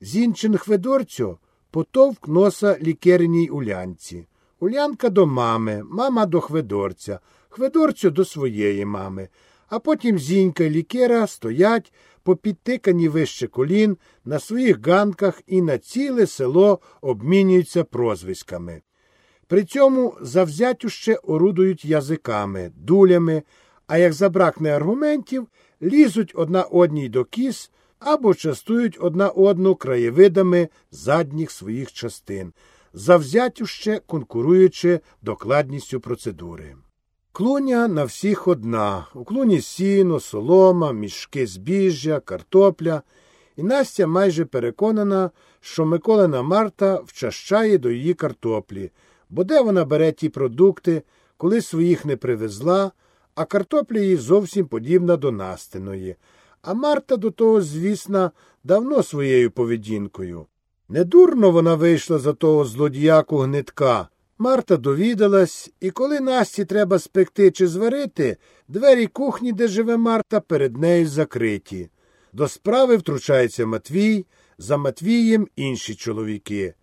Зінчин Хведорцю потовк носа лікерній улянці. Улянка до мами, мама до Хведорця, Хведорцю до своєї мами. А потім зінька і лікера стоять, попідтикані вище колін, на своїх ганках і на ціле село обмінюються прозвиськами. При цьому завзятюще орудують язиками, дулями, а як забракне аргументів, лізуть одна одній до кіс або частують одна одну краєвидами задніх своїх частин, завзятюще конкуруючи докладністю процедури. Клуня на всіх одна. У клуні сіно, солома, мішки збіжжя, картопля. І Настя майже переконана, що Миколина Марта вчащає до її картоплі, бо де вона бере ті продукти, коли своїх не привезла, а картопля їй зовсім подібна до Настиної. А Марта до того, звісно, давно своєю поведінкою. Недурно вона вийшла за того злодіяку гнитка. Марта довідалась, і коли Насті треба спекти чи зварити, двері кухні, де живе Марта, перед нею закриті. До справи втручається Матвій, за Матвієм інші чоловіки.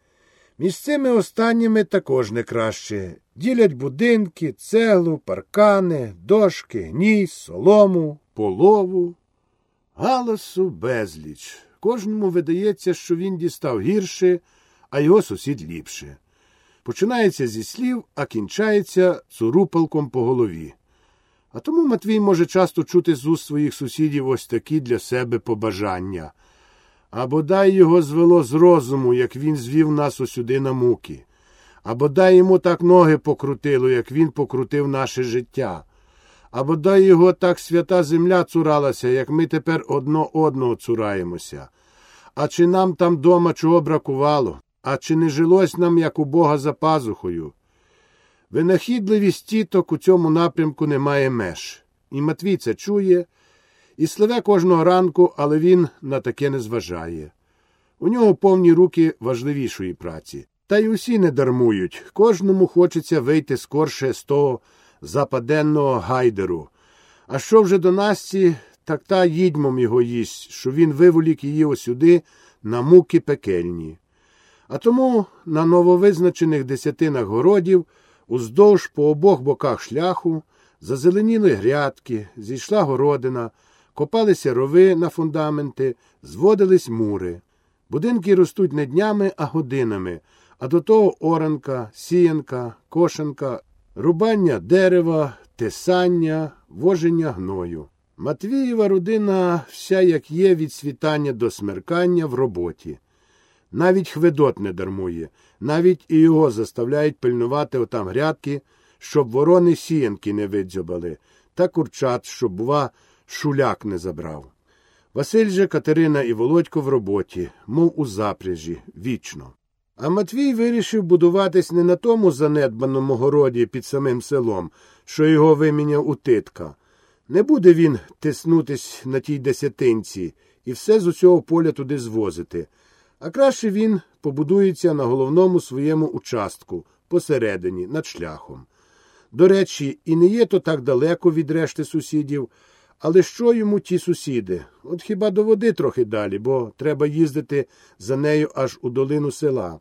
Між цими останніми також не краще. Ділять будинки, цеглу, паркани, дошки, гній, солому, полову. Галасу безліч. Кожному видається, що він дістав гірше, а його сусід ліпше. Починається зі слів, а кінчається цурупалком по голові. А тому Матвій може часто чути з уст своїх сусідів ось такі для себе побажання. А бодай його звело з розуму, як він звів нас усюди на муки. А бодай йому так ноги покрутило, як він покрутив наше життя. А бодай його так свята земля цуралася, як ми тепер одно одного цураємося. А чи нам там дома чого бракувало? А чи не жилось нам, як у Бога за пазухою? Винахідливість тіток у цьому напрямку немає меж. І Матвій це чує, і сливе кожного ранку, але він на таке не зважає. У нього повні руки важливішої праці. Та й усі не дармують. Кожному хочеться вийти скорше з того западенного гайдеру. А що вже до Насті, так та їдьмом його їсть, що він виволік її осюди на муки пекельні. А тому на нововизначених десятинах городів, уздовж по обох боках шляху, зазеленіли грядки, зійшла городина, копалися рови на фундаменти, зводились мури. Будинки ростуть не днями, а годинами, а до того оранка, сіянка, кошенка, рубання дерева, тесання, воження гною. Матвієва родина вся як є від світання до смеркання в роботі. Навіть Хведот не дармує, навіть і його заставляють пильнувати отам грядки, щоб ворони сіянки не видзьобали, та курчат, щоб, бува, шуляк не забрав. Василь же Катерина і Володько в роботі, мов у запряжі, вічно. А Матвій вирішив будуватись не на тому занедбаному городі під самим селом, що його виміняв у титка. Не буде він тиснутись на тій десятинці і все з усього поля туди звозити. А краще він побудується на головному своєму участку, посередині, над шляхом. До речі, і не є то так далеко від решти сусідів, але що йому ті сусіди? От хіба до води трохи далі, бо треба їздити за нею аж у долину села.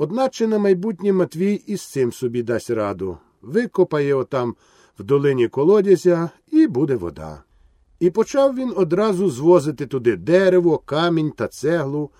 Одначе на майбутнє Матвій із цим собі дасть раду. Викопає отам в долині колодязя і буде вода. І почав він одразу звозити туди дерево, камінь та цеглу,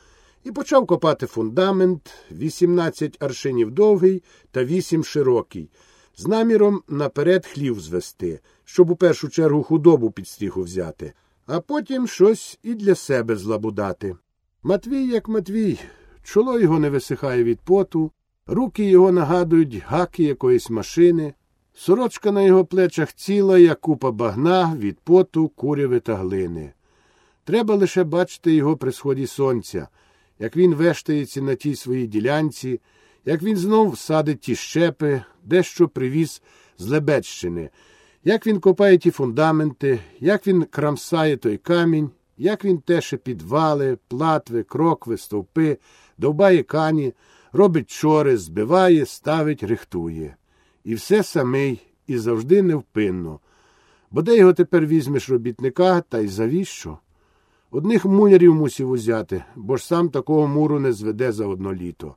і почав копати фундамент 18 аршинів довгий та 8 широкий, з наміром наперед хлів звести, щоб у першу чергу худобу під стріху взяти, а потім щось і для себе злабудати. Матвій, як Матвій, чоло його не висихає від поту, руки його нагадують гаки якоїсь машини, сорочка на його плечах ціла, як купа багна від поту, куряви та глини. Треба лише бачити його при сході сонця, як він вештається на тій своїй ділянці, як він знов садить ті щепи, дещо привіз з Лебедщини, як він копає ті фундаменти, як він крамсає той камінь, як він теше підвали, платви, крокви, стовпи, довбає кані, робить чори, збиває, ставить, рихтує. І все самий, і завжди невпинно. Бо де його тепер візьмеш робітника, та й завіщо? Одних мулярів мусів узяти, бо ж сам такого муру не зведе за одно літо.